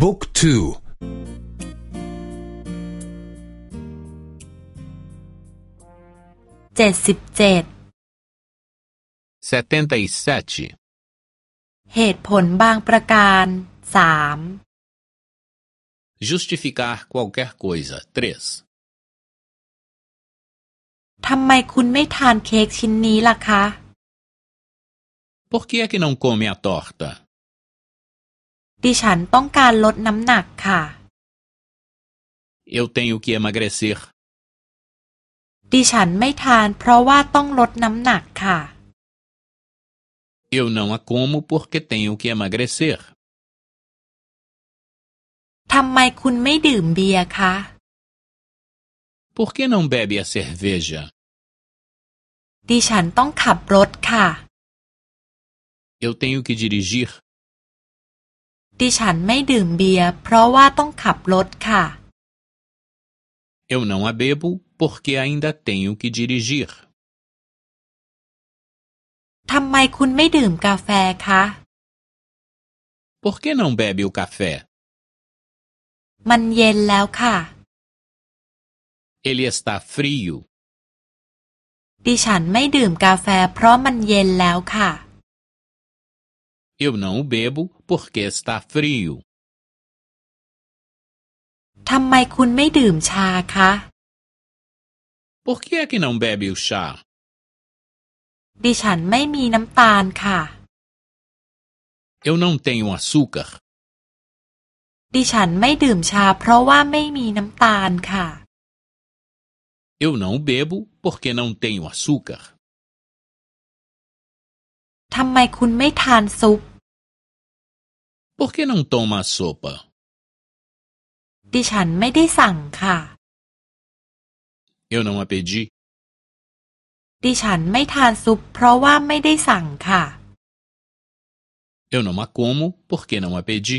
บุ๊กทูเจ็ดสิบเจ็ดเหตุผลบางประการสาม justificar qualquer coisa ทำไมคุณไม่ทานเค้กชิ้นนี้ล่ะคะ Por que é que não come a torta? ดิฉันต้องการลดน้ำหนักค่ะ Eu tenho que emagrecer. ดิฉันไม่ทานเพราะว่าต้องลดน้ำหนักค่ะ Eu não a como porque tenho que emagrecer. ทำไมคุณไม่ดื่มเบียร์คะ Por que não bebe a cerveja? ดิฉันต้องขับรถค่ะ Eu tenho que dirigir. ดิฉันไม่ดื่มเบียร์เพราะว่าต้องขับรถค่ะ Eu não a bebo porque ainda tenho que dirigir. ทำไมคุณไม่ดื่มกาแฟคะ Por que não bebe o café? มันเย็นแล้วค่ะ Ele está frio. ดิฉันไม่ดื่มกาแฟเพราะมันเย็นแล้วค่ะ Eu não o bebo porque está frio. ทำไมคุณไม่ดื่มชาคะ Por que é que não bebe o chá? ดิฉันไม่มีน้ำตาลค่ะ Eu não tenho açúcar. ดิฉันไม่ดื่มชาเพราะว่าไม่มีน้ำตาลค่ะ Eu não bebo porque não tenho açúcar. ทำไมคุณไม่ทานซุป Por que não toma a sopa? ดิฉันไม่ได้สั่งค่ะ Eu não a pedi. ดิฉันไม่ทานซุปเพราะว่าไม่ได้สั่งค่ะ Eu não a como porque não a pedi.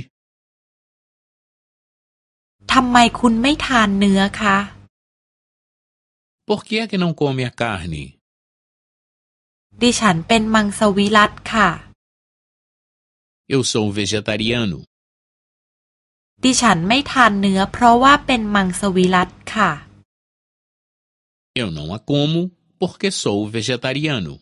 ทำไมคุณไม่ทานเนื้อคะ Por que é que não come a carne? ดิฉันเป็นมังสวิรัตค่ะ Eu sou vegetariano. ดิฉันไม่ทานเนื้อเพราะว่าเป็นมังสวิรัตค่ะ Eu não a como porque sou vegetariano.